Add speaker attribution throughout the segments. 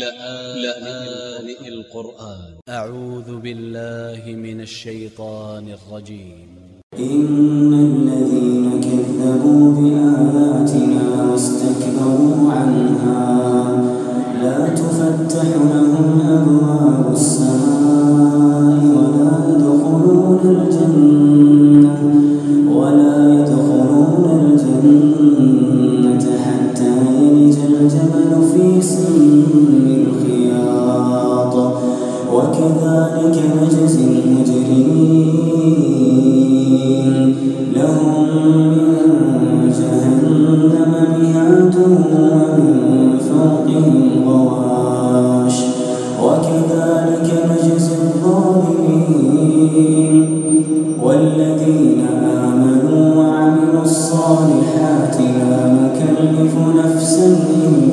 Speaker 1: لآن القرآن. أ ع و ذ ب ا ل ل ه من ا ل ش ي ط ا ن ا ل ج ي م
Speaker 2: إن ا ل ذ ي ن ك ذ الذين كذبوا خبيث بالخياط وكذلك نجزي المجرمين.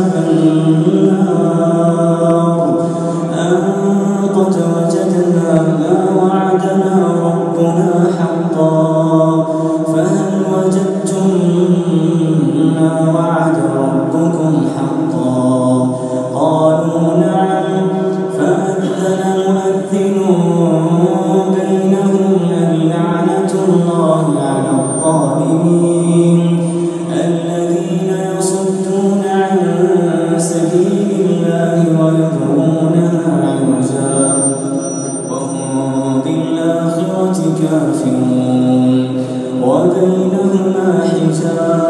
Speaker 2: i Thank you. وبينهما حجاب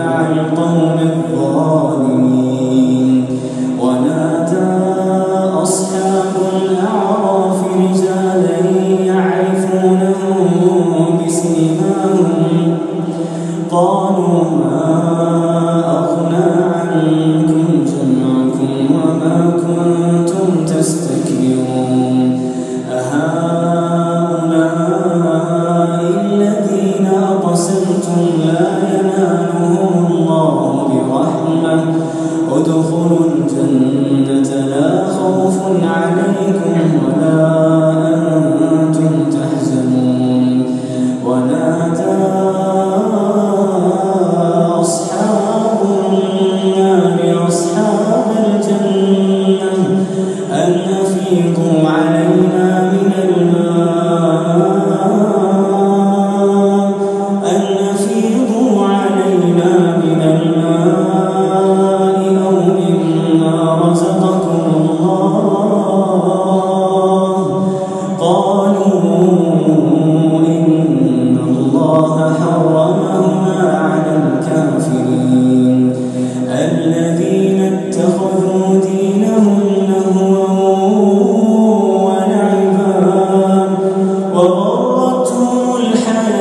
Speaker 2: لا ينام generally